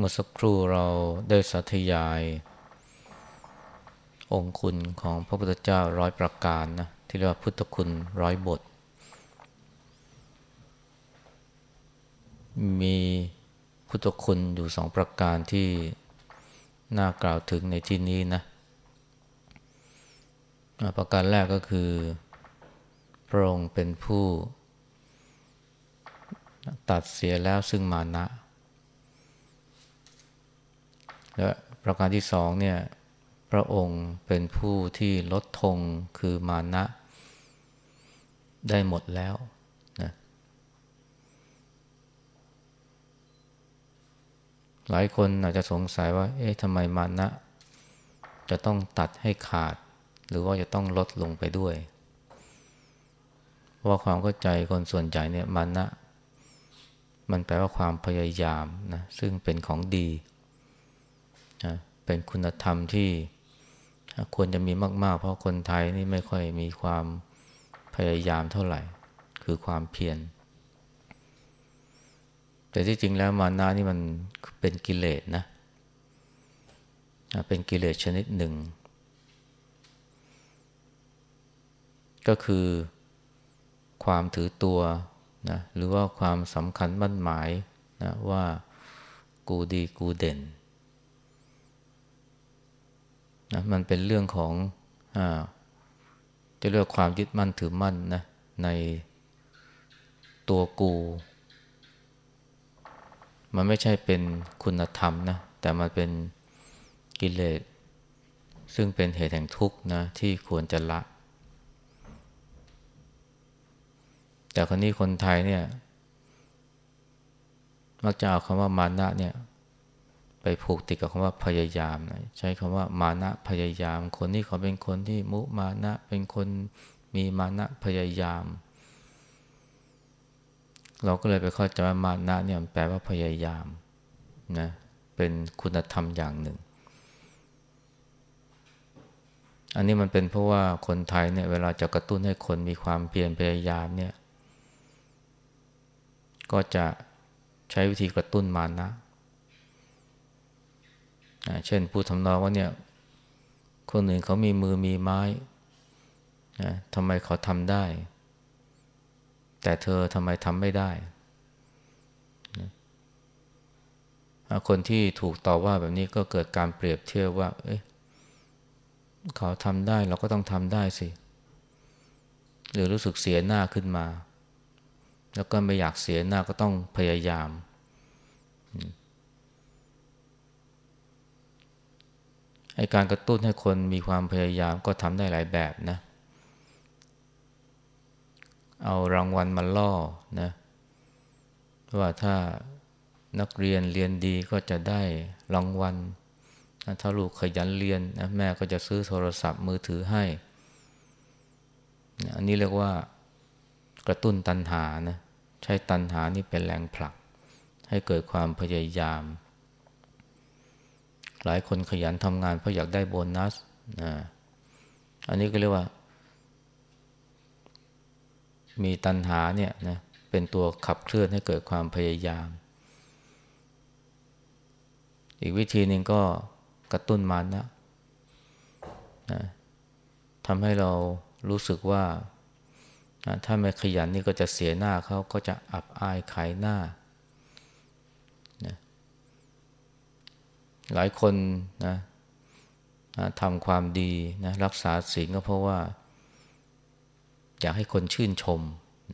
เมื่อสักครู่เราได้สาธยาย องคุณของพระพุทธเจ้าร้อยประการนะที่เรียกว่าพุทธคุณร้อยบท มีพุทธคุณอยู่สองประการที่น่ากล่าวถึงในที่นี้นะ ประการแรกก็คือ พระองค์เป็นผู้ตัดเสียแล้วซึ่งมานะ และประการที่สองเนี่ยพระองค์เป็นผู้ที่ลดทงคือมานะ ได้หมดแล้วนะหลายคนอาจจะสงสัยว่า เอ๊ะทำไมมานะ จะต้องตัดให้ขาด หรือว่าจะต้องลดลงไปด้วยเพราความเข้าใจคนส่วนใหญ่เนี่ยมานะ มันแปลว่าความพยายามนะซึ่งเป็นของดี เป็นคุณธรรมที่ควรจะมีมาก ๆ เพราะคนไทยนี่ไม่ค่อยมีความพยายามเท่าไหร่ คือความเพียรแต่ที่จริงแล้วมานะนี่มันเป็นกิเลสนะเป็นกิเลสชนิดหนึ่ง ก็คือความถือตัวนะหรือว่าความสำคัญมั่นหมายนะว่ากูดีกูเด่น นะมันเป็นเรื่องของอจะเรียกความยึดมั่นถือมั่นนะในตัวกู มันไม่ใช่เป็นคุณธรรมนะแต่มันเป็นกิเลสซึ่งเป็นเหตุแห่งทุกข์นะที่ควรจะละ แต่คนนี้คนไทยเนี่ยมักจะเอาคำว่ามานะเนี่ย ไปผูกติดกับคำว่าพยายามนะใช้คำว่ามานะพยายาม คนนี้เขาเป็นคนที่มุมานะเป็นคนมีมานะพยายาม เราก็เลยไปเข้าใจว่ามานะเนี่ยแปลว่าพยายามนะเป็นคุณธรรมอย่างหนึ่ง อันนี้มันเป็นเพราะว่าคนไทยเนี่ยเวลาจะกระตุ้นให้คนมีความเพียรพยายามเนี่ยก็จะใช้วิธีกระตุ้นมานะ เช่นพูดทำนองว่าเนี่ยคนอื่นเขามีมือมีไม้นะทำไมเขาทำได้ แต่เธอทำไมทำไม่ได้นะคนที่ถูกต่อว่าแบบนี้ก็เกิดการเปรียบเทียบว่า เอ้ยเขาทำได้เราก็ต้องทำได้สิ หรือรู้สึกเสียหน้าขึ้นมา แล้วก็ไม่อยากเสียหน้าก็ต้องพยายาม ไอ การกระตุ้นให้คนมีความพยายามก็ทำได้หลายแบบนะ เอารางวัลมาล่อนะว่าถ้านักเรียนเรียนดีก็จะได้รางวัล ถ้าลูกขยันเรียนนะแม่ก็จะซื้อโทรศัพท์มือถือให้ อันนี้เรียกว่ากระตุ้นตัณหานะ ใช้ตัณหานี่เป็นแรงผลัก ให้เกิดความพยายาม หลายคนขยันทำงานเพราะอยากได้โบนัสนะอันนี้ก็เรียกว่า มีตัณหาเนี่ยนะเป็นตัวขับเคลื่อนให้เกิดความพยายาม อีกวิธีหนึ่งก็กระตุ้นมันนะนะทำให้เรารู้สึกว่า ถ้าไม่ขยันนี่ก็จะเสียหน้าเขาก็จะอับอายขายหน้านะ หลายคนนะทำความดีนะรักษาศีลก็เพราะว่า อยากให้คนชื่นชม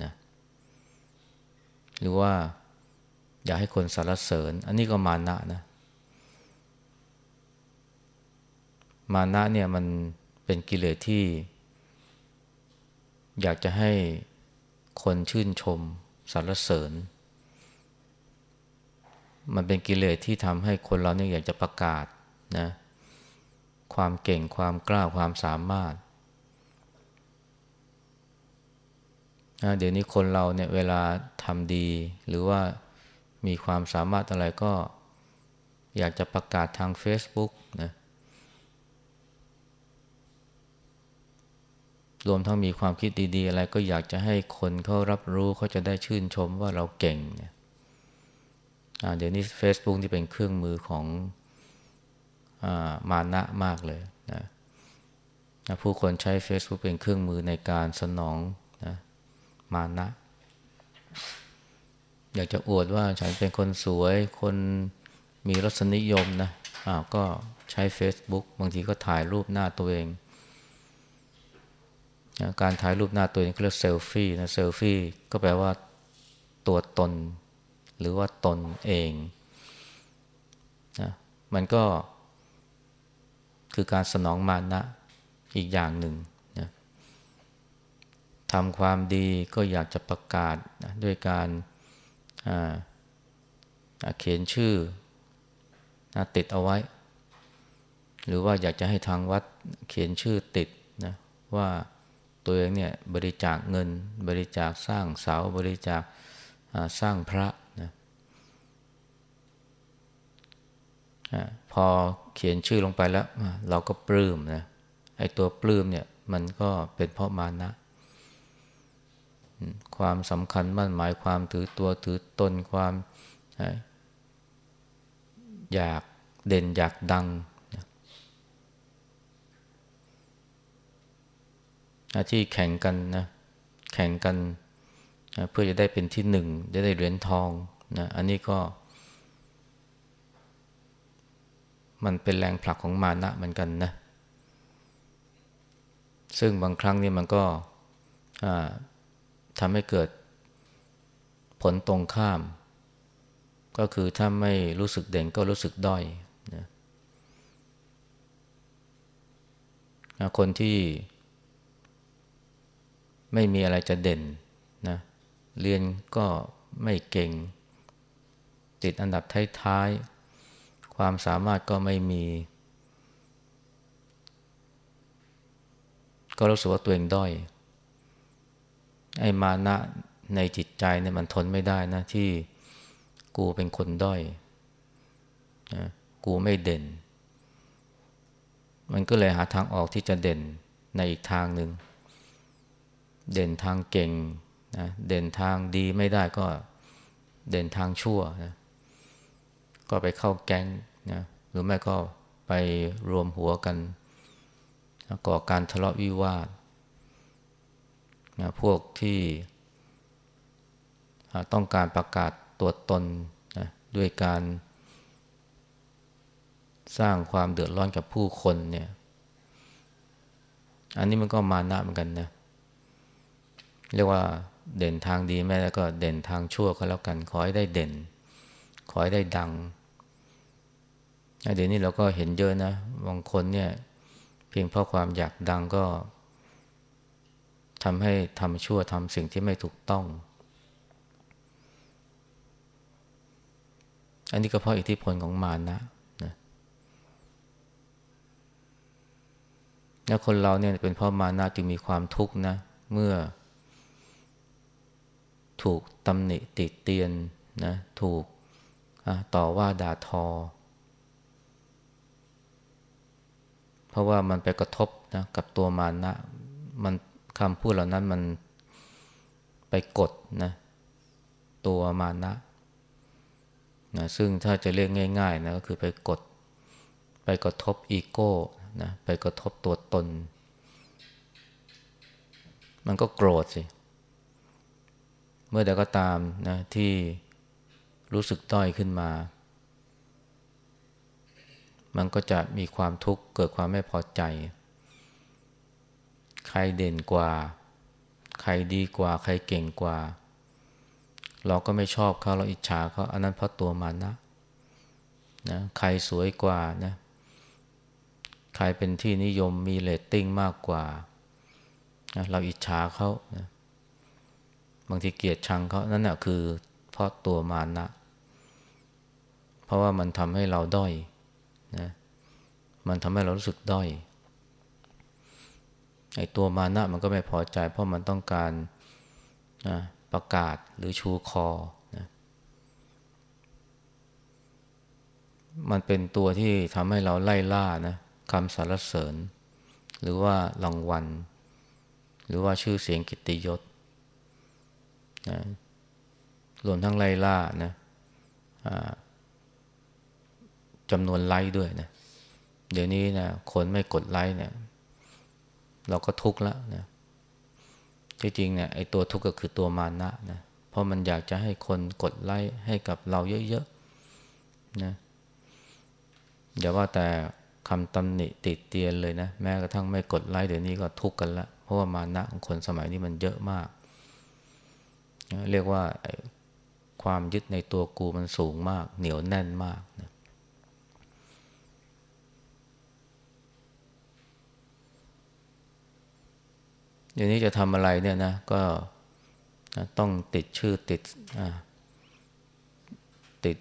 นะหรือว่าอยากให้คนสรรเสริญ อันนี้ก็มานะนะ มานะเนี่ยมันเป็นกิเลสที่ อยากจะให้คนชื่นชมสรรเสริญ มันเป็นกิเลสที่ทำให้คนเราเนี่ยอยากจะประกาศนะความเก่งความกล้าความสามารถนะเดี๋ยวนี้คนเราเนี่ยเวลาทำดี หรือว่ามีความสามารถอะไรก็อยากจะประกาศทาง Facebook นะรวมทั้งมีความคิดดี ๆ อะไรก็อยากจะให้คนเขารับรู้เขาจะได้ชื่นชมว่าเราเก่งเนี่ย เดี๋ยวนี้ Facebook ที่เป็นเครื่องมือของอมานะมากเลยนะผู้คนใช้ Facebook เป็นเครื่องมือในการสนองนะมานะ อยากจะอวดว่าฉันเป็นคนสวย คนมีรสนิยมนะอ้าวก็ใช้ Facebook บางทีก็ถ่ายรูปหน้าตัวเองนะการถ่ายรูปหน้าตัวเองเรียกเซลฟี่นะเซลฟี่ก็แปลว่าตัวตน หรือว่าตนเองนะมันก็คือการสนองมานะอีกอย่างหนึ่งนะทำความดีก็อยากจะประกาศนะด้วยการเขียนชื่อนะติดเอาไว้ หรือว่าอยากจะให้ทางวัดเขียนชื่อติดนะว่าตัวเองเนี่ยบริจาคเงิน บริจาคสร้างเสาบริจาคสร้างพระนะ พอเขียนชื่อลงไปแล้ว เราก็ปลื้มนะไอ้ตัวปลื้มเนี่ยมันก็เป็นเพราะมานะ ความสำคัญมั่นหมายความถือตัวถือตนความอยากเด่นอยากดังที่แข่งกันนะแข่งกันเพื่อจะได้เป็นที่หนึ่งจะได้เหรียญทองนะอันนี้ก็ มันเป็นแรงผลักของมานะเหมือนกันนะ ซึ่งบางครั้งนี่มันก็ทำให้เกิดผลตรงข้าม ก็คือถ้าไม่รู้สึกเด่นก็รู้สึกด้อยนะคนที่ไม่มีอะไรจะเด่นนะเรียนก็ไม่เก่ง ติดอันดับท้ายๆ ความสามารถก็ไม่มี ก็รู้สึกว่าตัวเองด้อย ไอ้มานะในจิตใจเนี่ยมันทนไม่ได้นะ ที่กูเป็นคนด้อยนะกูไม่เด่น มันก็เลยหาทางออกที่จะเด่นในอีกทางหนึ่ง เด่นทางเก่งนะเด่นทางดีไม่ได้ก็เด่นทางชั่วนะ ก็ไปเข้าแก๊งนะหรือไม่ก็ไปรวมหัวกันก่อการทะเลาะวิวาทนะพวกที่ต้องการประกาศตัวตนนะด้วยการสร้างความเดือดร้อนกับผู้คนเนี่ย อันนี้มันก็มานะเหมือนกันนะ เรียกว่าเด่นทางดีแม้แล้วก็เด่นทางชั่วก็แล้วกัน ขอให้ได้เด่น ขอให้ได้ดัง เดี๋ยวนี้เราก็เห็นเยอะนะบางคนเนี่ย เพียงเพราะความอยากดังก็ทำให้ทำชั่วทำสิ่งที่ไม่ถูกต้อง อันนี้ก็เพราะอิทธิพลของมารนะนะแล้วคนเราเนี่ยเป็นเพราะมานะจึงมีความทุกข์นะ เมื่อ ถูกตำหนิติเตียนนะ ถูกต่อว่าด่าทอ เพ ราะว่ามันไปกระทบนะกับตัวมานะ มันคำพูดเหล่านั้นมันไปกดนะตัวมานะนะซึ่งถ้าจะเรียกง่ายๆนะก็คือไปกด ไปกระทบอีโก้นะไปกระทบตัวตน มันก็โกรธสิ เมื่อใดก็ตามนะที่รู้สึกต้อยขึ้นมา มันก็จะมีความทุกข์เกิดความไม่พอใจ ใครเด่นกว่า ใครดีกว่า ใครเก่งกว่า เราก็ไม่ชอบเขาเราอิจฉาเขาอันนั้นเพราะตัวมันนะนะใครสวยกว่านะใครเป็นที่นิยมมีเรตติ้งมากกว่านะเราอิจฉาเขานะบางทีเกลียดชังเขานั่นแหะคือเพราะตัวมานะ เพราะว่ามันทำให้เราด้อย นะมันทำให้เรารู้สึกด้อยไอ้ตัวมานะมันก็ไม่พอใจ เพราะมันต้องการนะประกาศหรือชูคอนะมันเป็นตัวที่ทำให้เราไล่ล่านะคำสรรเสริญ หรือว่ารางวัล หรือว่าชื่อเสียงกิตติยศนะรวมทั้งไล่ล่านะ จำนวนไลค์ด้วยนะ เดี๋ยวนี้นะคนไม่กดไลค์เนี่ย เราก็ทุกข์แล้วนะที่จริงเนี่ยไอ้ตัวทุกข์ก็คือตัวมานะนะเพราะมันอยากจะให้คนกดไลค์ให้กับเราเยอะๆนะอย่าว่าแต่คำตำหนิติดเตียนเลยนะ แม้กระทั่งไม่กดไลค์เดี๋ยวนี้ก็ทุกข์กันละเพราะว่ามานะของคนสมัยนี้มันเยอะมาก เรียกว่าความยึดในตัวกูมันสูงมาก เหนียวแน่นมากนะ เดี๋ยวนี้จะทำอะไรเนี่ยนะ ก็ต้องติดชื่อติดติด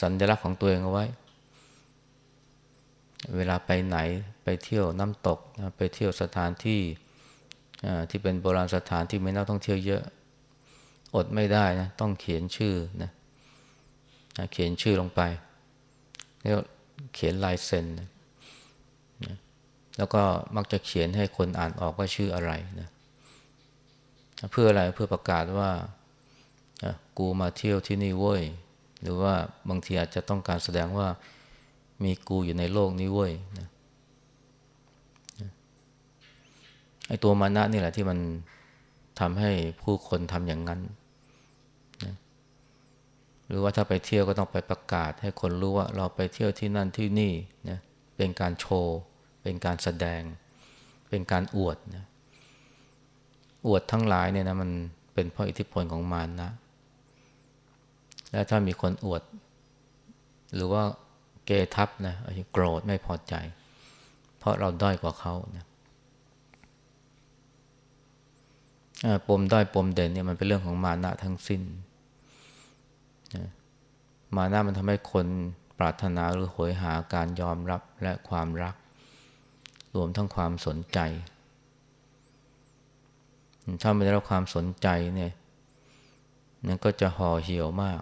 สัญลักษณ์ของตัวเองเอาไว้ เวลาไปไหนไปเที่ยวน้ำตก ไปเที่ยวสถานที่ที่เป็นโบราณสถานที่ไม่นักท่องเที่ยวเยอะ อดไม่ได้นะต้องเขียนชื่อนะเขียนชื่อลงไปแล้วเขียนลายเซ็นนะ แล้วก็มักจะเขียนให้คนอ่านออกว่าชื่ออะไรนะเพื่ออะไรเพื่อประกาศว่ากูมาเที่ยวที่นี่เว้ย หรือว่าบางทีอาจจะต้องการแสดงว่ามีกูอยู่ในโลกนี้เว้ยนะไอ้ตัวมานะนี่แหละที่มันทำให้ผู้คนทำอย่างนั้นนะหรือว่าถ้าไปเที่ยวก็ต้องไปประกาศให้คนรู้ว่าเราไปเที่ยวที่นั่นที่นี่นะเป็นการโชว์ เป็นการแสดง เป็นการอวดนะอวดทั้งหลายเนี่ยนะมันเป็นเพราะอิทธิพลของมารนะ และถ้ามีคนอวด หรือว่าเกทับนะโกรธไม่พอใจ เพราะเราด้อยกว่าเขานะปมด้อยปมเด่นเนี่ยมันเป็นเรื่องของมานะทั้งสิ้นนะมานะมันทำให้คนปรารถนาหรือโหยหาการยอมรับและความรัก รวมทั้งความสนใจ ถ้าไม่ได้รับความสนใจเนี่ยนั่นก็จะห่อเหี่ยวมาก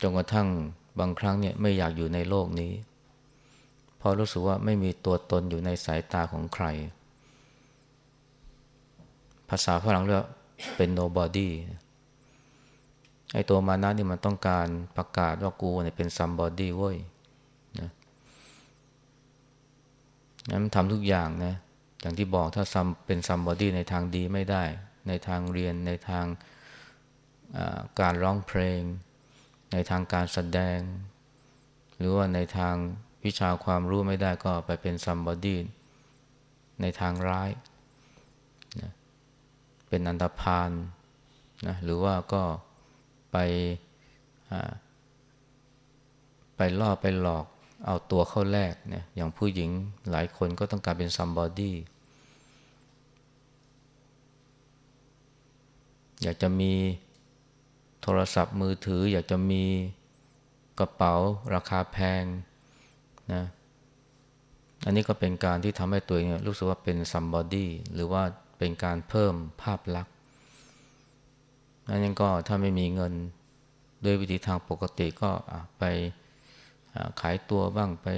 จนกระทั่งบางครั้งเนี่ยไม่อยากอยู่ในโลกนี้ เพราะรู้สึกว่าไม่มีตัวตนอยู่ในสายตาของใคร ภาษาฝรั่งเรียกเป็น nobody ไอ้ตัวมานะนี่มันต้องการประกาศว่ากูเนี่ยเป็น somebody เว้ย นั้นทำทุกอย่างนะอย่างที่บอกถ้า some เป็น somebody ในทางดีไม่ได้ ในทางเรียนในทางการร้องเพลง ในทางการแสดง หรือว่าในทางวิชาความรู้ไม่ได้ก็ไปเป็น somebodyในทางร้ายนะเป็นอันตรพานนะหรือว่าก็ไปไปล่อไปหลอก เอาตัวเข้าแลกเนี่ยอย่างผู้หญิงหลายคนก็ต้องการเป็นซัมบอดี้อยากจะมีโทรศัพท์มือถือ อยากจะมีกระเป๋าราคาแพงนะอันนี้ก็เป็นการที่ทำให้ตัวเองรู้สึกว่าเป็น somebody หรือว่าเป็นการเพิ่มภาพลักษณ์นั่นก็ถ้าไม่มีเงินด้วยวิธีทางปกติก็ไป ขายตัวบ้างไป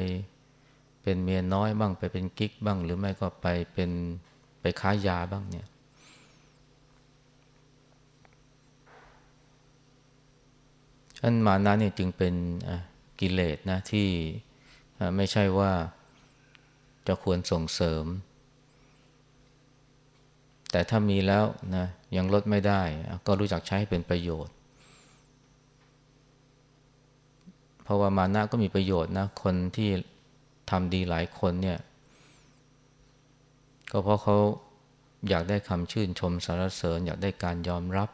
เป็นเมียน้อยบ้างไปเป็นกิ๊กบ้าง หรือไม่ก็ไปเป็นไปค้ายาบ้างเนี่ย อันมานะเนี่ยจึงเป็นกิเลสนะที่ไม่ใช่ว่าจะควรส่งเสริม แต่ถ้ามีแล้วนะยังลดไม่ได้ ก็รู้จักใช้ให้เป็นประโยชน์ ราะว่ามานะก็มีประโยชน์นะ คนที่ทำดีหลายคนเนี่ย ก็เพราะเขาอยากได้คำชื่นชมสรรเสริญ อยากได้การยอมรับ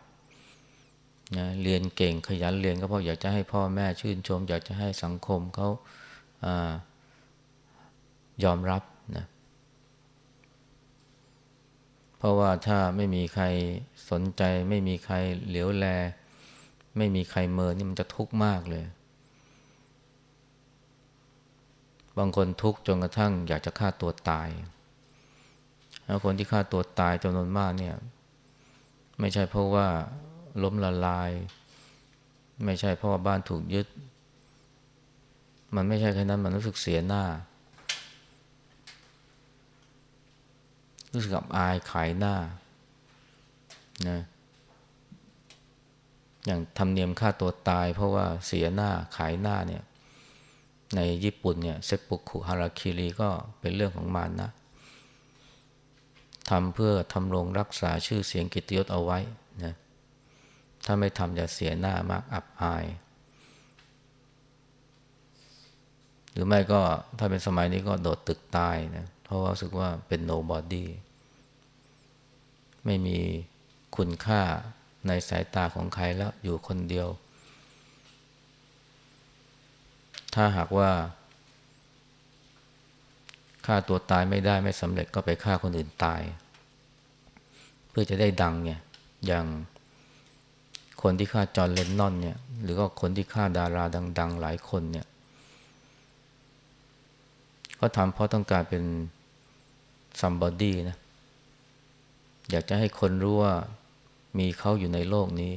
นะเรียนเก่งขยันเรียนก็เพราะอยากจะให้พ่อแม่ชื่นชม อยากจะให้สังคมเขายอมรับนะเพราะว่าถ้าไม่มีใครสนใจ ไม่มีใครเหลียวแล ไม่มีใครเมินนี่มันจะทุกข์มากเลย บางคนทุกข์จนกระทั่งอยากจะฆ่าตัวตาย แล้วคนที่ฆ่าตัวตายจำนวนมากเนี่ย ไม่ใช่เพราะว่าล้มละลาย ไม่ใช่เพราะว่าบ้านถูกยึด มันไม่ใช่แค่นั้นมันรู้สึกเสียหน้า รู้สึกกับอายขายหน้านะอย่างทำเนียมฆ่าตัวตายเพราะว่าเสียหน้าขายหน้าเนี่ย ในญี่ปุ่นเนี่ยเซปุคุฮาราคิริก็เป็นเรื่องของมารนะทำเพื่อทำรงรักษาชื่อเสียงกิตยศเอาไว้นะถ้าไม่ทำจะเสียหน้ามากอับอาย หรือไม่ก็ถ้าเป็นสมัยนี้ก็โดดตึกตายนะเพราะว่ารู้สึกว่าเป็นโนบอดี้ไม่มีคุณค่าในสายตาของใครแล้วอยู่คนเดียว ถ้าหากว่าฆ่าตัวตายไม่ได้ไม่สำเร็จก็ไปฆ่าคนอื่นตาย เพื่อจะได้ดังเนี่ยอย่างคนที่ฆ่าจอร์เลนนอนเนี่ยหรือก็คนที่ฆ่าดาราดัง ๆ หลายคนเนี่ยก็ทำเพราะต้องการเป็น somebody นะอยากจะให้คนรู้ว่ามีเขาอยู่ในโลกนี้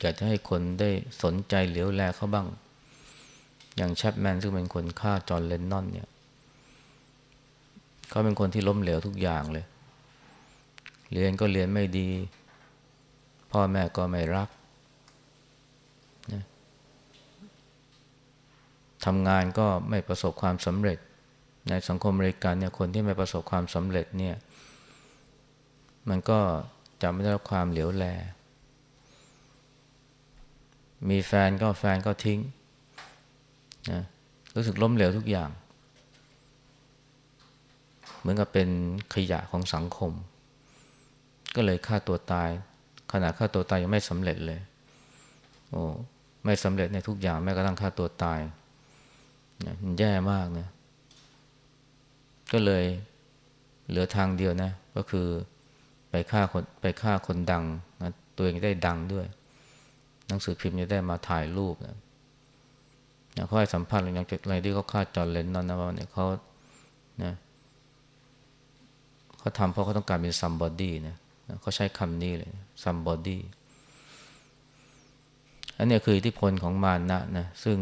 อยากจะให้คนได้สนใจเหลียวแลเขาบ้าง อย่างแชปแมนซึ่งเป็นคนฆ่าจอร์เลนนอนเนี่ยเขาเป็นคนที่ล้มเหลวทุกอย่างเลย เรียนก็เรียนไม่ดี พ่อแม่ก็ไม่รักนะทำงานก็ไม่ประสบความสำเร็จ ในสังคมอเมริกันเนี่ยคนที่ไม่ประสบความสำเร็จเนี่ยมันก็จะไม่ได้รับความเหลียวแล มีแฟนก็แฟนก็ทิ้ง นะรู้สึกล้มเหลวทุกอย่าง เหมือนกับเป็นขยะของสังคม ก็เลยฆ่าตัวตายขณะฆ่าตัวตายยังไม่สำเร็จเลย โอ้ไม่สำเร็จในทุกอย่างแม้กระทั่งฆ่าตัวตายนะมันแย่มากนะก็เลยเหลือทางเดียวนะ ก็คือไปฆ่าคนไปฆ่าคนดังนะตัวเองได้ดังด้วย หนังสือพิมพ์จะได้มาถ่ายรูปนะ เขาให้สัมภาษณ์อย่างอะไรที่เขาฆ่าจอร์เลนนอนนะว่าเนี่ยเขานะเขาทำเพราะเขาต้องการเป็น somebody นะเขาใช้คำนี้เลย somebody อันนี้คืออิทธิพลของมานะนะซึ่ง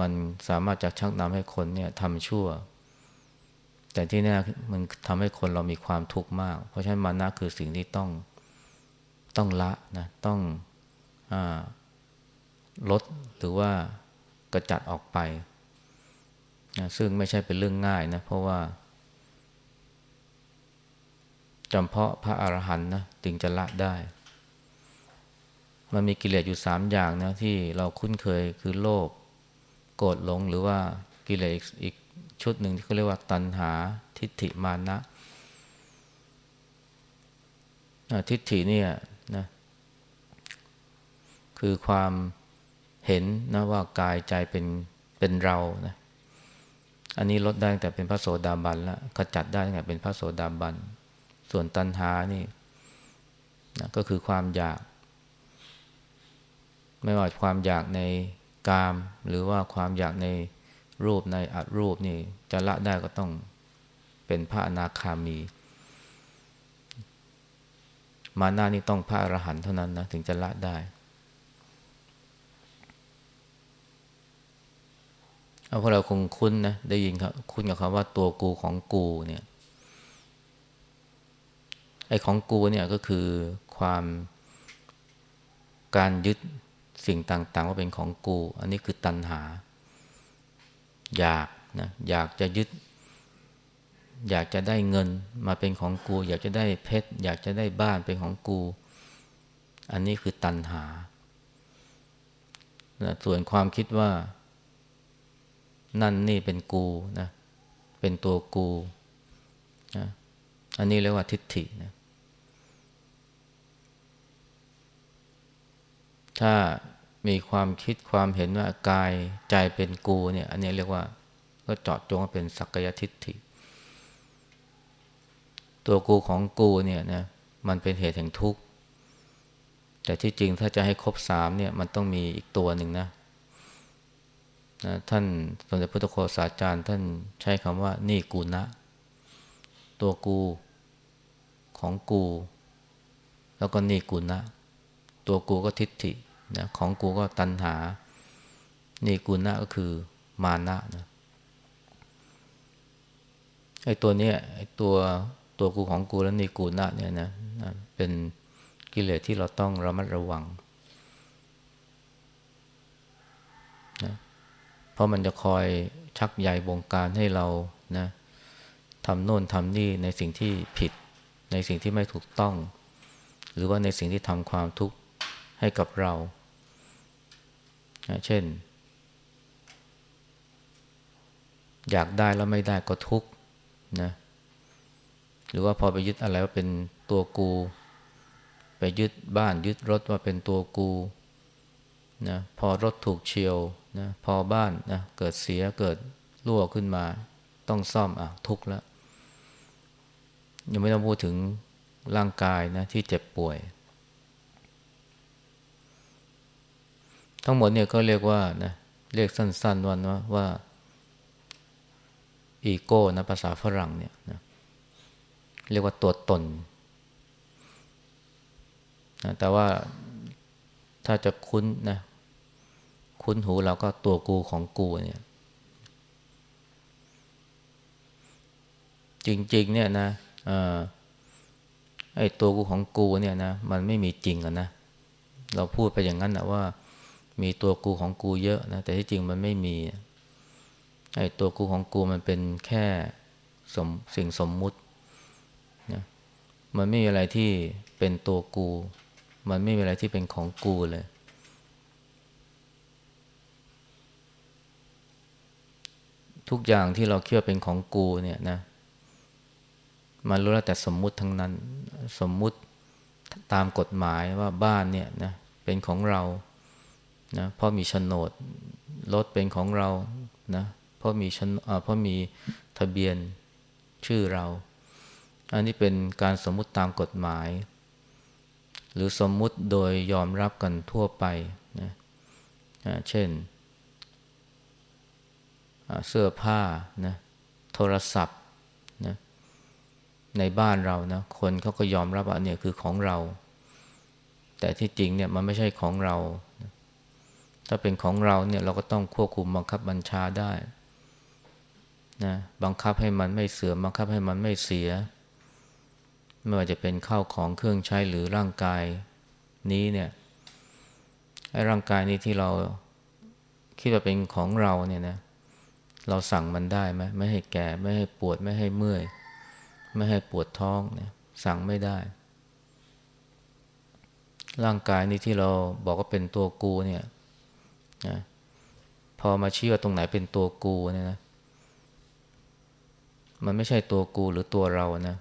มันสามารถจะชักนำให้คนเนี่ยทำชั่ว แต่ที่แน่มันทำให้คนเรามีความทุกข์มาก เพราะฉะนั้นมานะคือสิ่งที่ต้องต้องละนะต้องอลดหรือว่า กระจัดออกไปนะซึ่งไม่ใช่เป็นเรื่องง่ายนะ เพราะว่าจำเพาะพระอรหันต์นะถึงจะละได้ มันมีกิเลสอยู่สามอย่างนะที่เราคุ้นเคยคือโลภโกรธหลงหรือว่ากิเลสอีกชุดหนึ่งที่เขาเรียกว่าตัณหาทิฏฐิมานะทิฏฐิเนี่ยนะคือความ เห็นนะว่ากายใจเป็นเป็นเรานะอันนี้ลดได้ตั้งแต่เป็นพระโสดาบันแล้วขจัดได้ตั้งแต่เป็นพระโสดาบัน ส่วนตัณหานี่นะก็คือความอยาก ไม่ว่าความอยากในกาม หรือว่าความอยากในรูปในอัดรูปนี่จะละได้ก็ต้องเป็นพระอนาคามี มาหน้านี่ต้องพระอรหันต์เท่านั้นนะถึงจะละได้ เอาพวกเราคงคุ้นนะได้ยินครับคุ้นกับคำว่าตัวกูของกูเนี่ยไอ้ของกูเนี่ยก็คือความการยึดสิ่งต่างๆ ว่าเป็นของกู อันนี้คือตัณหา อยากนะอยากจะยึด อยากจะได้เงินมาเป็นของกู อยากจะได้เพชรอยากจะได้บ้านเป็นของกู อันนี้คือตัณหานะส่วนความคิดว่า นั่นนี่เป็นกูนะเป็นตัวกูนะอันนี้เรียกว่าทิฏฐินะถ้ามีความคิดความเห็นว่ากายใจเป็นกูเนี่ยอันนี้เรียกว่าก็เจาะจงว่าเป็นสักยทิฏฐิ ตัวกูของกูเนี่ยนะมันเป็นเหตุแห่งทุกข์แต่ที่จริงถ้าจะให้ครบสามเนี่ยมันต้องมีอีกตัวหนึ่งนะ นะท่านสมเด็จพระพุทธโฆษาจารย์ ท่านใช้คำว่านี่กูนะ ตัวกูของกู แล้วก็นี่กูนะ ตัวกูก็ทิฏฐินะของกูก็ตัณหา นี่กูนะก็คือมานะนะไอ้ตัวเนี้ยไอ้ตัวตัวกูของกูแล้วนี่กูนะเนี่ยนะนะเป็นกิเลสที่เราต้องระมัดระวัง เพราะมันจะคอยชักใยบงการให้เรานะทำโน่นทำนี่ในสิ่งที่ผิด ในสิ่งที่ไม่ถูกต้อง หรือว่าในสิ่งที่ทำความทุกข์ให้กับเรานะเช่น อยากได้แล้วไม่ได้ก็ทุกข์นะหรือว่าพอไปยึดอะไรว่าเป็นตัวกู ไปยึดบ้านยึดรถว่าเป็นตัวกู นะพอรถถูกเฉียวนะพอบ้านนะเกิดเสียเกิดรั่วขึ้นมา ต้องซ่อมอะทุกข์แล้วยังไม่ต้องพูดถึงร่างกายนะที่เจ็บป่วย ทั้งหมดเนี่ยก็เรียกว่านะเรียกสั้นๆวันว่าว่าอีโก้นะภาษาฝรั่งเนี่ยนะเรียกว่าตัวตนนะแต่ว่าถ้าจะคุ้นนะ คุ้นหูเราก็ตัวกูของกูเนี่ย จริงๆ เนี่ยนะไอ้ตัวกูของกูเนี่ยนะมันไม่มีจริงอะนะเราพูดไปอย่างนั้นนะว่า มีตัวกูของกูเยอะนะแต่ที่จริงมันไม่มีไอ้ตัวกูของกูมันเป็นแค่สมสิ่งสมมุตินะมันไม่มีอะไรที่เป็นตัวกู มันไม่มีอะไรที่เป็นของกูเลย ทุกอย่างที่เราเชื่อเป็นของกูเนี่ยนะมันรู้แล้วแต่สมมุติทั้งนั้น สมมุติตามกฎหมายว่าบ้านเนี่ยนะเป็นของเรานะเพราะมีโฉนดรถเป็นของเรานะเพราะมีชนเพราะมีทะเบียนชื่อเรา อันนี้เป็นการสมมุติตามกฎหมาย หรือสมมุติโดยยอมรับกันทั่วไปนะเช่น เสื้อผ้านะโทรศัพท์นะในบ้านเรานะคนเขาก็ยอมรับว่าเนี่ยคือของเรา แต่ที่จริงเนี่ยมันไม่ใช่ของเรา ถ้าเป็นของเราเนี่ยเราก็ต้องควบคุมบังคับบัญชาได้นะบังคับให้มันไม่เสื่อมบังคับให้มันไม่เสีย ไม่ว่าจะเป็นข้าวของเครื่องใช้หรือร่างกายนี้เนี่ยไอ้ร่างกายนี้ที่เราคิดว่าเป็นของเราเนี่ยนะ เราสั่งมันได้ไหมไม่ให้แก่ ไม่ให้ปวด ไม่ให้เมื่อย ไม่ให้ปวดท้องเนี่ยสั่งไม่ได้ ร่างกายนี้ที่เราบอกว่าเป็นตัวกูเนี่ยนะพอมาชี้ว่าตรงไหนเป็นตัวกูเนี่ยนะมันไม่ใช่ตัวกูหรือตัวเรานะ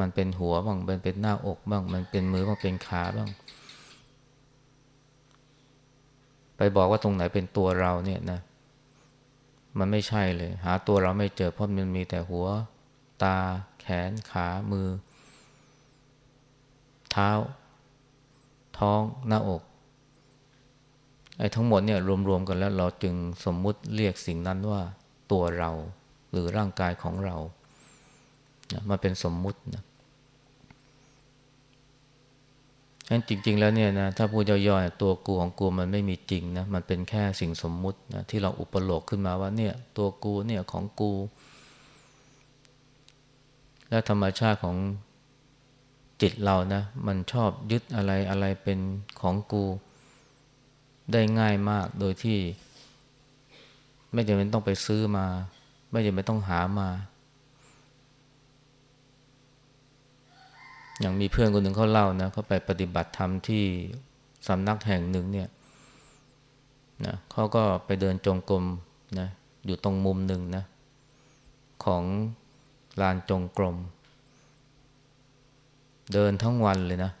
มันเป็นหัวบ้าง มันเป็นหน้าอกบ้าง มันเป็นมือบ้าง เป็นขาบ้าง ไปบอกว่าตรงไหนเป็นตัวเราเนี่ยนะ มันไม่ใช่เลย หาตัวเราไม่เจอเพราะมันมีแต่หัว ตา แขน ขา มือ เท้า ท้อง หน้าอก ไอ้ทั้งหมดเนี่ยรวมๆกันแล้วเราจึงสมมุติเรียกสิ่งนั้นว่าตัวเรา หรือร่างกายของเรานะมาเป็นสมมุตินะ ฉะนั้นจริง ๆ แล้วเนี่ยนะถ้าพูดย่อยๆตัวกูของกูมันไม่มีจริงนะมันเป็นแค่สิ่งสมมุตินะที่เราอุปโลกขึ้นมาว่าเนี่ยตัวกูเนี่ยของกู และธรรมชาติของจิตเรานะมันชอบยึดอะไรอะไรเป็นของกูได้ง่ายมากโดยที่ ไม่จำเป็นต้องไปซื้อมา ไม่จำเป็นต้องหามา อย่างมีเพื่อนคนหนึ่งเขาเล่านะเขาไปปฏิบัติธรรมที่สำนักแห่งหนึ่งเนี่ยนะเขาก็ไปเดินจงกรมนะอยู่ตรงมุมหนึ่งนะของลานจงกรม เดินทั้งวันเลยนะ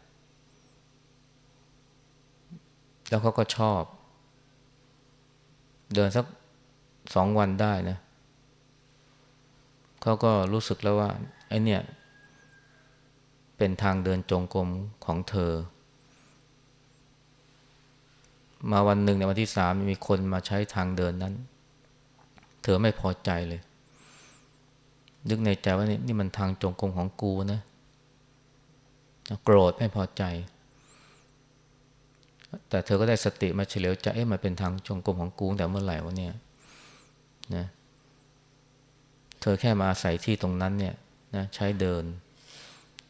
แล้วเขาก็ชอบ เดินสักสองวันได้นะเขาก็รู้สึกแล้วว่าไอเนี่ย เป็นทางเดินจงกรมของเธอ มาวันหนึ่งในวันที่สามมีคนมาใช้ทางเดินนั้น เธอไม่พอใจเลย นึกในใจว่านี่นี่มันทางจงกรมของกูนะโกรธไม่พอใจ แต่เธอก็ได้สติมาเฉลียวใจเอ๊ะมันเป็นทางจงกรมของกูแต่เมื่อไหร่วะเนี่ยนะเธอแค่มาอาศัยที่ตรงนั้นเนี่ยนะใช้เดิน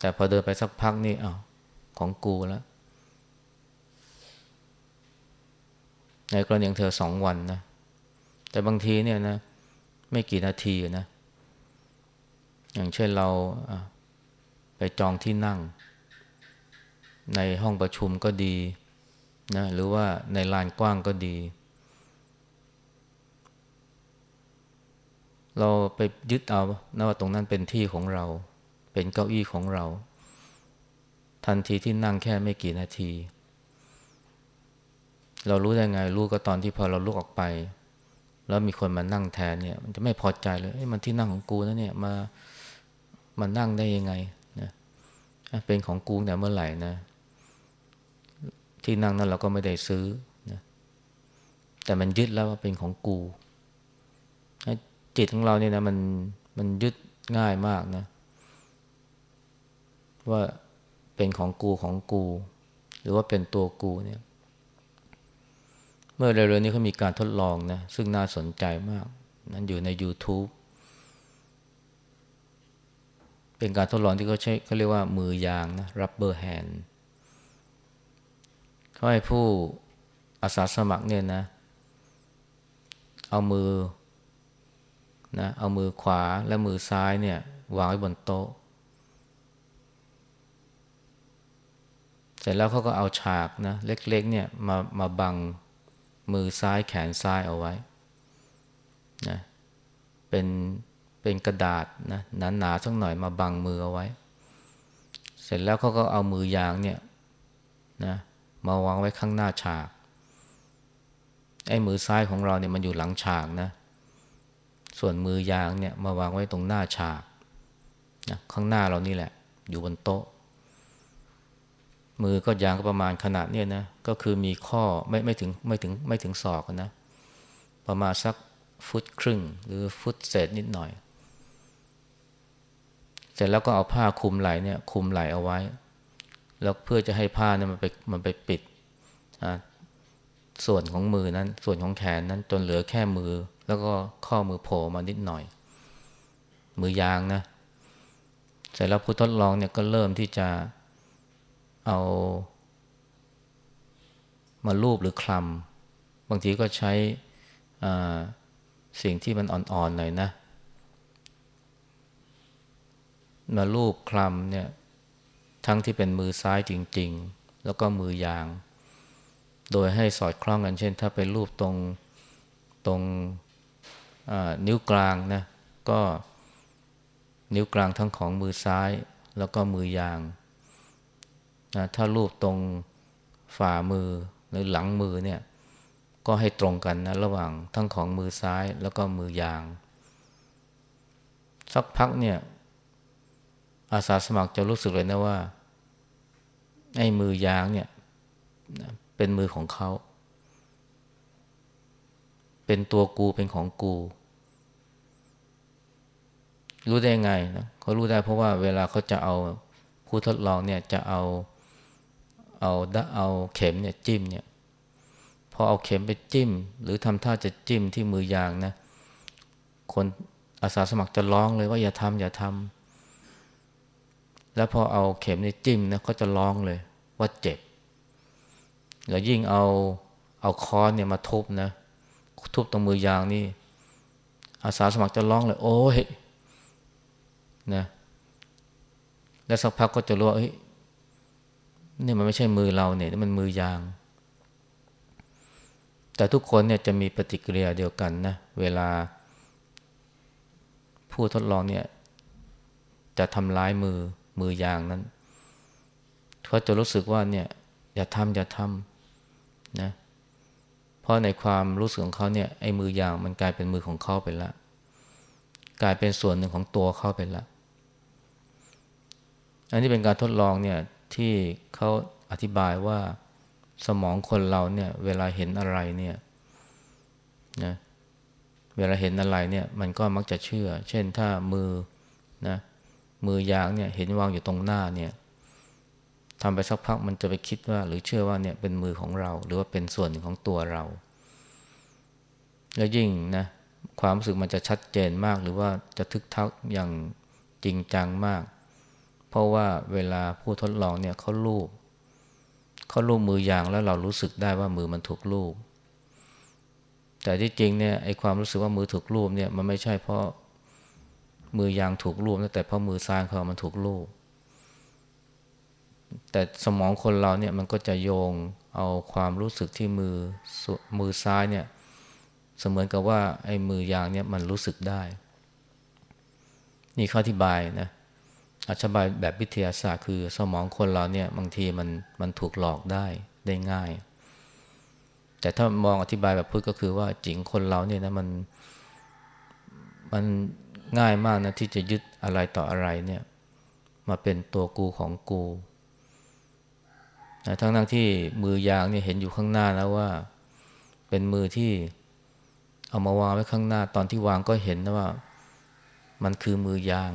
แต่พอเดินไปสักพักนี่อ้าวของกูแล้วในกรณีของเธอสองวันนะ แต่บางทีเนี่ยนะ ไม่กี่นาทีนะ อย่างเช่นเราไปจองที่นั่ง ในห้องประชุมก็ดีนะหรือว่าในลานกว้างก็ดี เราไปยึดเอานะว่าตรงนั้นเป็นที่ของเรา เป็นเก้าอี้ของเรา ทันทีที่นั่งแค่ไม่กี่นาที เรารู้ได้ไงรู้ก็ตอนที่พอเราลุกออกไป แล้วมีคนมานั่งแทนเนี่ย มันจะไม่พอใจเลยมันที่นั่งของกูนะเนี่ยมามานั่งได้ยังไงนะเป็นของกูแต่เมื่อไหร่นะ ที่นั่งนั้นเราก็ไม่ได้ซื้อนะแต่มันยึดแล้วว่าเป็นของกูจิตของเราเนี่ยนะมันมันยึดง่ายมากนะ ว่าเป็นของกูของกู หรือว่าเป็นตัวกูเนี่ย เมื่อเร็วๆนี้เขามีการทดลองนะ ซึ่งน่าสนใจมาก นั้นอยู่ใน YouTube เป็นการทดลองที่เขาใช้เขาเรียกว่ามือยางนะ rubber hand เขาให้ผู้อาสาสมัครเนี่ยนะ เอามือนะเอามือขวาและมือซ้ายเนี่ย วางไว้บนโต๊ะ เสร็จแล้วเขาก็เอาฉากนะเล็กๆเนี่ยมามาบังมือซ้ายแขนซ้ายเอาไว้นะเป็นเป็นกระดาษนะหนาๆสักหน่อยมาบังมือเอาไว้ เสร็จแล้วเขาก็เอามือยางเนี่ยนะมาวางไว้ข้างหน้าฉากไอ้มือซ้ายของเราเนี่ยมันอยู่หลังฉากนะ ส่วนมือยางเนี่ยมาวางไว้ตรงหน้าฉากนะข้างหน้าเรานี่แหละ อยู่บนโต๊ะ มือก็ยางก็ประมาณขนาดเนี่ยนะก็คือมีข้อไม่ไม่ถึงไม่ถึงไม่ถึงศอกนะ ประมาณสักฟุตครึ่ง หรือฟุตเศษนิดหน่อย เสร็จแล้วก็เอาผ้าคลุมไหล่เนี่ยคลุมไหล่เอาไว้ แล้วเพื่อจะให้ผ้าเนี่ยมันไปมันไปปิดส่วนของมือนั้นส่วนของแขนนั้นจนเหลือแค่มือ แล้วก็ข้อมือโผล่มานิดหน่อย มือยางนะเสร็จแล้วผู้ทดลองเนี่ยก็เริ่มที่จะ เอา มาลูบหรือคลำบางทีก็ใช้สิ่งที่มันอ่อนๆหน่อยนะ มาลูบคลำเนี่ยทั้งที่เป็นมือซ้ายจริง ๆ แล้วก็มือยาง โดยให้สอดคล้องกันเช่น ถ้าเป็นรูปตรงตรงนิ้วกลางนะก็นิ้วกลางทั้งของมือซ้ายแล้วก็มือยาง นะถ้ารูปตรงฝ่ามือหรือหลังมือเนี่ยก็ให้ตรงกันนะระหว่างทั้งของมือซ้ายแล้วก็มือยาง สักพักเนี่ยอาสาสมัครจะรู้สึกเลยนะว่าไอ้มือยางเนี่ยเป็นมือของเขา เป็นตัวกูเป็นของกู รู้ได้ไงนะเขารู้ได้เพราะว่าเวลาเขาจะเอาผู้ทดลองเนี่ยจะเอา เอาเอาเข็มเนี่ยจิ้มเนี่ยพอเอาเข็มไปจิ้ม หรือทำท่าจะจิ้มที่มือยางนะคนอาสาสมัครจะร้องเลยว่าอย่าทำอย่าทำแล้วพอเอาเข็มนี่จิ้มนะก็จะร้องเลยว่าเจ็บ แล้วยิ่งเอาเอาค้อนเนี่ยมาทุบนะ ทุบตรงมือยางนี่ อาสาสมัครจะร้องเลย โอ้ยนะ แล้วสักพักก็จะรู้ว่า นี่มันไม่ใช่มือเราเนี่ยนี่มันมือยาง แต่ทุกคนเนี่ยจะมีปฏิกิริยาเดียวกันนะเวลา ผู้ทดลองเนี่ย จะทำร้ายมือมือยางนั้นเขาจะรู้สึกว่าเนี่ย อย่าทำอย่าทำนะเพราะในความรู้สึกของเขาเนี่ยไอ้มือยางมันกลายเป็นมือของเขาไปล้วกลายเป็นส่วนหนึ่งของตัวเขาไปล้วอันนี้เป็นการทดลองเนี่ย ที่เขาอธิบายว่าสมองคนเราเนี่ยเวลาเห็นอะไรเนี่ยนะเวลาเห็นอะไรเนี่ยมันก็มักจะเชื่อ เช่นถ้ามือนะมือยางเนี่ยเห็นวางอยู่ตรงหน้าเนี่ยทำไปสักพักมันจะไปคิดว่า หรือเชื่อว่าเนี่ยเป็นมือของเรา หรือว่าเป็นส่วนหนึ่งของตัวเรา แล้วยิ่งนะความรู้สึกมันจะชัดเจนมากหรือว่าจะทึกทักอย่างจริงจังมาก เพราะว่าเวลาผู้ทดลองเนี่ยเขาลูบเขาลูบมือยางแล้วเรารู้สึกได้ว่ามือมันถูกลูบแต่ที่จริงเนี่ยไอความรู้สึกว่ามือถูกลูบเนี่ยมันไม่ใช่เพราะมือยางถูกลูบแต่เพราะมือซ้ายเขามันถูกลูบแต่สมองคนเราเนี่ยมันก็จะโยงเอาความรู้สึกที่มือมือซ้ายเนี่ยเสมือนกับว่าไอ้มือยางเนี่ยมันรู้สึกได้ นี่ข้ออธิบายนะ อธิบายแบบวิทยาศาสตร์คือสมองคนเราเนี่ยบางทีมันมันถูกหลอกได้ได้ง่าย แต่ถ้ามองอธิบายแบบพุทธก็คือว่าจริงคนเราเนี่ยนะมันมันง่ายมากนะที่จะยึดอะไรต่ออะไรเนี่ยมาเป็นตัวกูของกูทั้งทั้งที่มือยางเนี่ยเห็นอยู่ข้างหน้าแล้วว่า เป็นมือที่เอามาวางไว้ข้างหน้าตอนที่วางก็เห็นนะว่า มันคือมือยาง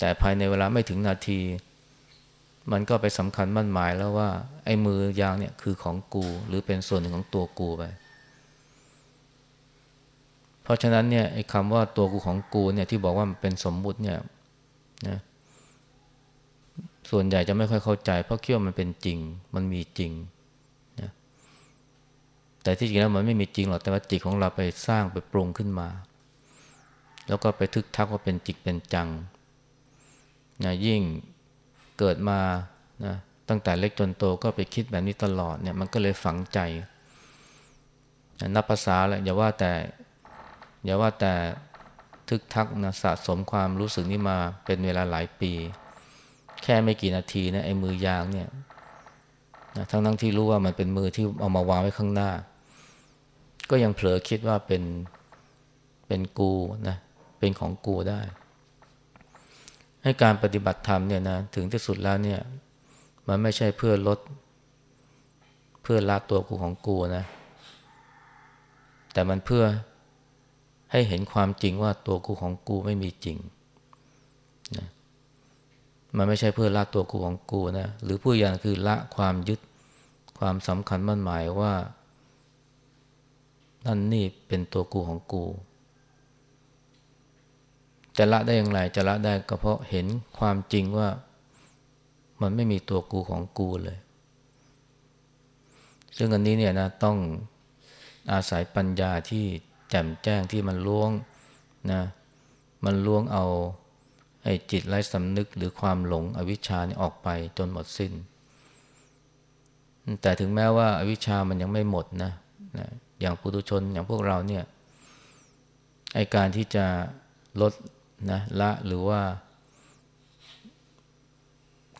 แต่ภายในเวลาไม่ถึงนาที มันก็ไปสำคัญมั่นหมายแล้วว่า ไอ้มือยางเนี่ยคือของกู หรือเป็นส่วนหนึ่งของตัวกูไป เพราะฉะนั้นเนี่ยไอ้คำว่าตัวกูของกูเนี่ยที่บอกว่ามันเป็นสมมุติเนี่ยนะส่วนใหญ่จะไม่ค่อยเข้าใจ เพราะคิดว่ามันเป็นจริง มันมีจริงนะแต่ที่จริงแล้วมันไม่มีจริงหรอกแต่ว่าจิตของเราไปสร้างไปปรุงขึ้นมา แล้วก็ไปทึกทักว่าเป็นจิตเป็นจัง นะยิ่งเกิดมานะตั้งแต่เล็กจนโตก็ไปคิดแบบนี้ตลอดเนี่ยมันก็เลยฝังใจนับภาษาแหละอย่าว่าแต่ อย่าว่าแต่ทึกทักนะสะสมความรู้สึกนี้มาเป็นเวลาหลายปี แค่ไม่กี่นาทีนะไอ้มือยางเนี่ยนะทั้งทั้งที่รู้ว่ามันเป็นมือที่เอามาวางไว้ข้างหน้า ก็ยังเผลอคิดว่าเป็นเป็นกูนะเป็นของกูได้ ให้การปฏิบัติธรรมเนี่ยนะถึงที่สุดแล้วเนี่ย มันไม่ใช่เพื่อลด เพื่อละตัวกูของกูนะ แต่มันเพื่อให้เห็นความจริงว่าตัวกูของกูไม่มีจริงนะมันไม่ใช่เพื่อละตัวกูของกูนะหรือผู้อย่างคือละความยึดความสำคัญมั่นหมายว่า นั่นนี่เป็นตัวกูของกู จะละได้อย่างไรจะละได้ก็เพราะเห็นความจริงว่ามันไม่มีตัวกูของกูเลย ซึ่งอันนี้เนี่ยนะต้องอาศัยปัญญาที่แจ่มแจ้งที่มันล้วงนะมันล้วงเอาไอ้จิตไร้สำนึกหรือความหลงอวิชชานี่ออกไปจนหมดสิน้น แต่ถึงแม้ว่าอาวิชชามันยังไม่หมดนะนะอย่างปุถุชนอย่างพวกเราเนี่ยไอการที่จะลด นะละหรือว่า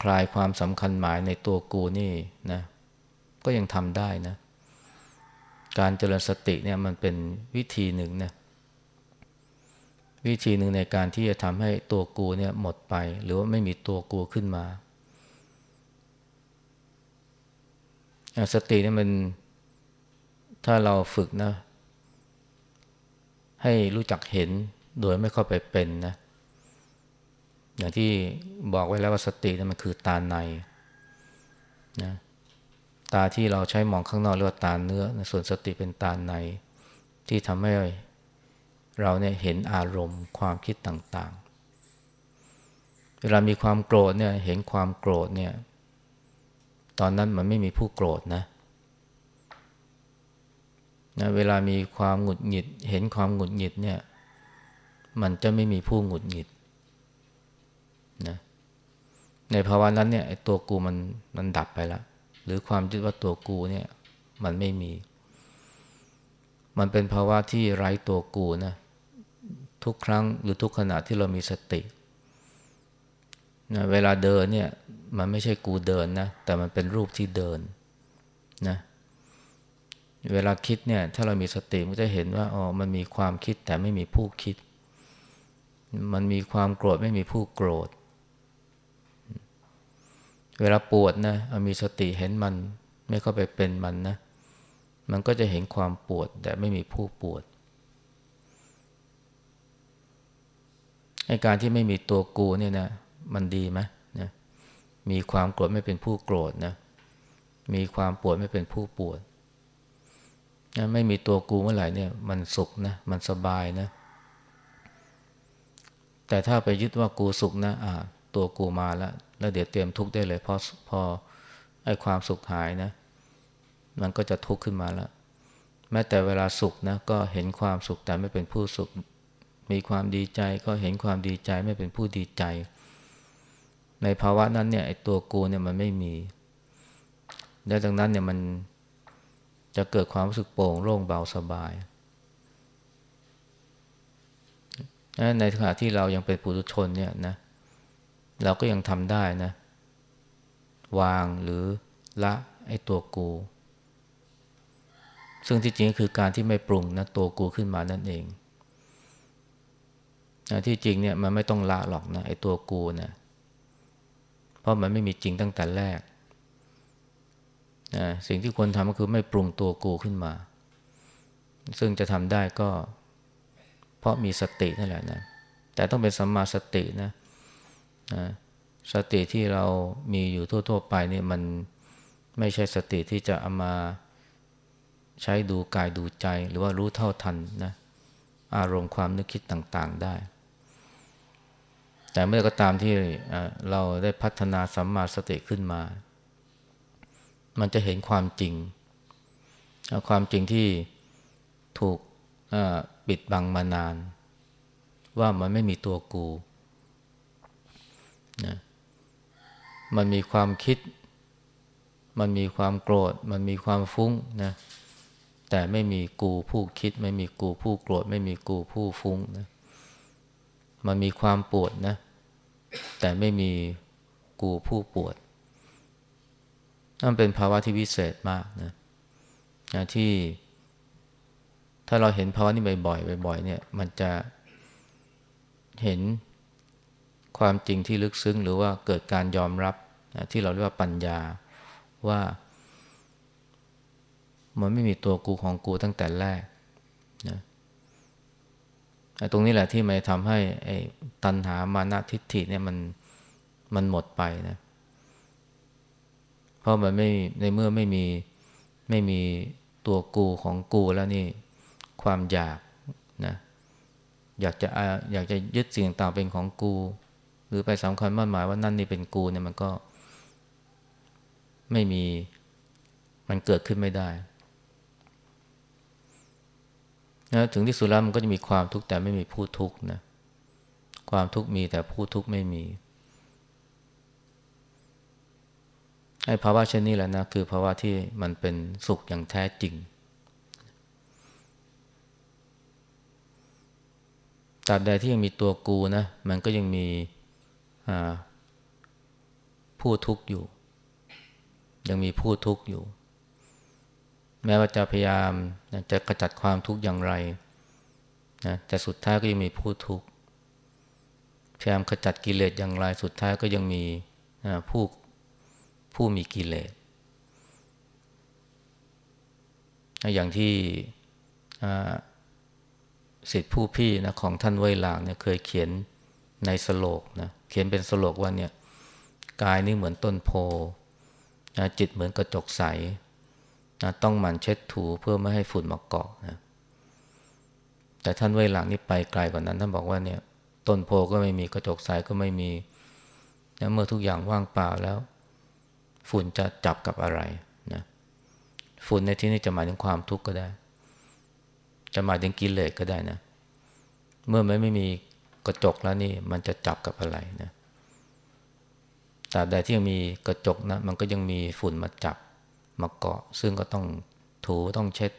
คลายความสำคัญหมายในตัวกูนี่นะก็ยังทำได้นะ การเจริญสติเนี่ยมันเป็นวิธีหนึ่งนะวิธีหนึ่งในการที่จะทำให้ตัวกูเนี่ยหมดไป หรือว่าไม่มีตัวกูขึ้นมาสติเนี่ยมันถ้าเราฝึกนะ ให้รู้จักเห็น โดยไม่เข้าไปเป็นนะ อย่างที่บอกไว้แล้วว่าสตินี่มันคือตาในนะตาที่เราใช้มองข้างนอกเรียกว่าตาเนื้อส่วนสติเป็นตาใน ที่ทำให้เราเนี่ยเห็นอารมณ์ความคิดต่างๆ เวลามีความโกรธเนี่ยเห็นความโกรธเนี่ยตอนนั้นมันไม่มีผู้โกรธนะนะ เวลามีความหงุดหงิด เห็นความหงุดหงิดเนี่ย มันจะไม่มีผู้หงุดหงิดนะในภาวะนั้นเนี่ยตัวกูมันมันดับไปแล้วหรือความยึดว่าตัวกูเนี่ย มันไม่มี มันเป็นภาวะที่ไร้ตัวกูนะทุกครั้งหรือทุกขณะที่เรามีสตินะเวลาเดินเนี่ย มันไม่ใช่กูเดินนะ แต่มันเป็นรูปที่เดินนะเวลาคิดเนี่ย ถ้าเรามีสติมันจะเห็นว่าอ๋อมันมีความคิดแต่ไม่มีผู้คิด มันมีความโกรธไม่มีผู้โกรธ เวลาปวดนะมีสติเห็นมันไม่เข้าไปเป็นมันนะ มันก็จะเห็นความปวดแต่ไม่มีผู้ปวดไอการที่ไม่มีตัวกูเนี่ยนะมันดีไหมนะมีความโกรธไม่เป็นผู้โกรธนะมีความปวดไม่เป็นผู้ปวดนะไม่มีตัวกูเมื่อไหร่เนี่ยมันสุขนะมันสบายนะ แต่ถ้าไปยึดว่ากูสุขนะอ่าตัวกูมาแล้วแล้วเดี๋ยวเตรียมทุกข์ได้เลยพอพอไอ้ความสุขหายนะ มันก็จะทุกข์ขึ้นมาแล้ว แม้แต่เวลาสุขนะก็เห็นความสุขแต่ไม่เป็นผู้สุข มีความดีใจก็เห็นความดีใจไม่เป็นผู้ดีใจ ในภาวะนั้นเนี่ยไอ้ตัวกูเนี่ยมันไม่มีและดังนั้นเนี่ยมันจะเกิดความรู้สึกโปร่งโล่งเบาสบาย ในขณะที่เรายังเป็นปุถุชนเนี่ยนะ เราก็ยังทำได้นะ วางหรือละไอ้ตัวกู ซึ่งที่จริงคือการที่ไม่ปรุงนะตัวกูขึ้นมานั่นเองนะที่จริงเนี่ยมันไม่ต้องละหรอกนะไอ้ตัวกูนะเพราะมันไม่มีจริงตั้งแต่แรกนะสิ่งที่ควรทำก็คือไม่ปรุงตัวกูขึ้นมา ซึ่งจะทำได้ก็ เพราะมีสตินั่นแหละนะแต่ต้องเป็นสัมมาสตินะนะสติที่เรามีอยู่ทั่ว ๆ ไปเนี่ยมันไม่ใช่สติที่จะเอามาใช้ดูกายดูใจ หรือว่ารู้เท่าทันนะอารมณ์ความนึกคิดต่างๆได้ แต่เมื่อก็ตามที่เราได้พัฒนาสัมมาสติขึ้นมา มันจะเห็นความจริง ความจริงที่ถูก ปิดบังมานาน ว่ามันไม่มีตัวกูนะมันมีความคิด มันมีความโกรธ มันมีความฟุ้งนะแต่ไม่มีกูผู้คิด ไม่มีกูผู้โกรธ ไม่มีกูผู้ฟุ้งนะมันมีความปวดนะ แต่ไม่มีกูผู้ปวดนั่นเป็นภาวะที่วิเศษมากนะนะที่ ถ้าเราเห็นภาวะนี้บ่อยๆบ่อยๆเนี่ยมันจะเห็นความจริงที่ลึกซึ้ง หรือว่าเกิดการยอมรับนะที่เราเรียกว่าปัญญาว่ามันไม่มีตัวกูของกูตั้งแต่แรกนะตรงนี้แหละที่มันทำให้ไอ้ตัณหามานะทิฏฐิเนี่ยมันมันหมดไปนะ เพราะมันไม่ในเมื่อไม่มีไม่มีตัวกูของกูแล้วนี่ ความอยากนะอยากจะอยากจะยึดสิ่งต่างเป็นของกู หรือไปสำคัญมั่นหมายว่านั่นนี่เป็นกูเนี่ยมันก็ ไม่มีมันเกิดขึ้นไม่ได้นะถึงที่สุดแล้วมันก็จะมีความทุกข์แต่ไม่มีผู้ทุกข์นะความทุกข์มีแต่ผู้ทุกข์ไม่มีไอ้ภาวะเช่นนี้แหละนะคือภาวะที่มันเป็นสุขอย่างแท้จริง ตราบใดที่ยังมีตัวกูนะมันก็ยังมีผู้ทุกข์อยู่ ยังมีผู้ทุกข์อยู่ แม้ว่าจะพยายามจะกระจัดความทุกข์อย่างไรนะแต่สุดท้ายก็ยังมีผู้ทุกข์พยายามขจัดกิเลสอย่างไร สุดท้ายก็ยังมีผู้ผู้มีกิเลสอย่างที่ สิทธิผู้พี่นะของท่านไวหลางเนี่ยเคยเขียนในสโลกนะเขียนเป็นสโลกว่าเนี่ยกายนี่เหมือนต้นโพนะจิตเหมือนกระจกใสนะต้องหมั่นเช็ดถูเพื่อไม่ให้ฝุ่นมาเกาะนะแต่ท่านไวหลังนี่ไปไกลกว่านั้น ท่านบอกว่าเนี่ยต้นโพก็ไม่มีกระจกใสก็ไม่มีนะเมื่อทุกอย่างว่างเปล่าแล้ว ฝุ่นจะจับกับอะไรนะฝุ่นในที่นี้จะหมายถึงความทุกข์ก็ได้ จะหมายถึงกิเลสก็ได้นะ เมื่อไม่ไม่มีกระจกแล้วนี่มันจะจับกับอะไรนะตราบใดที่ยังมีกระจกนะ มันก็ยังมีฝุ่นมาจับมาเกาะ ซึ่งก็ต้องถูต้องเช็ด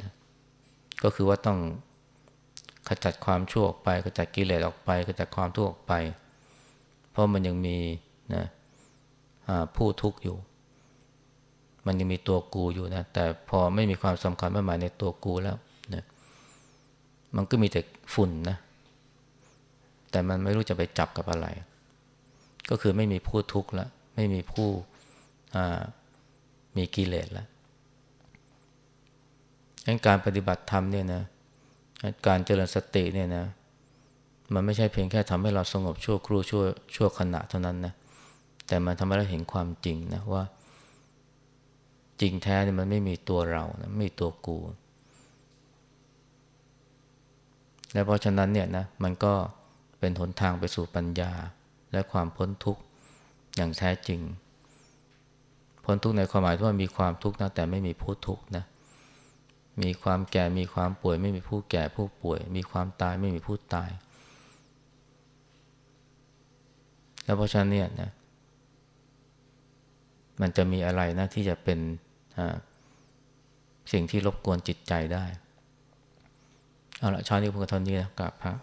นะก็คือว่าต้องขจัดความชั่วออกไปขจัดกิเลสออกไปขจัดความทุกข์ออกไป เพราะมันยังมีนะผู้ทุกข์อยู่ มันยังมีตัวกูอยู่นะ แต่พอไม่มีความสำคัญมากมายในตัวกูแล้วนะมันก็มีแต่ฝุ่นนะ แต่มันไม่รู้จะไปจับกับอะไร ก็คือไม่มีผู้ทุกข์แล้วไม่มีผู้มีกิเลสแล้วการปฏิบัติธรรมเนี่ยนะการเจริญสติเนี่ยนะ มันไม่ใช่เพียงแค่ทำให้เราสงบชั่วครู่ชั่วชั่วขณะเท่านั้นนะ แต่มันทำให้เราเห็นความจริงนะว่า จริงแท้เนี่ยมันไม่มีตัวเรานะไม่มีตัวกู และเพราะฉะนั้นเนี่ยนะมันก็เป็นหนทางไปสู่ปัญญาและความพ้นทุกข์อย่างแท้จริง พ้นทุกข์ในความหมายที่ว่ามีความทุกข์นะแต่ไม่มีผู้ทุกข์นะมีความแก่มีความป่วย ไม่มีผู้แก่ผู้ป่วย มีความตายไม่มีผู้ตาย แล้วเพราะฉะนั้นเนี่ยนะมันจะมีอะไรนะที่จะเป็น สิ่งที่รบกวนจิตใจได้ เอาละชานี้พุทธท่านี้นะกราบพระ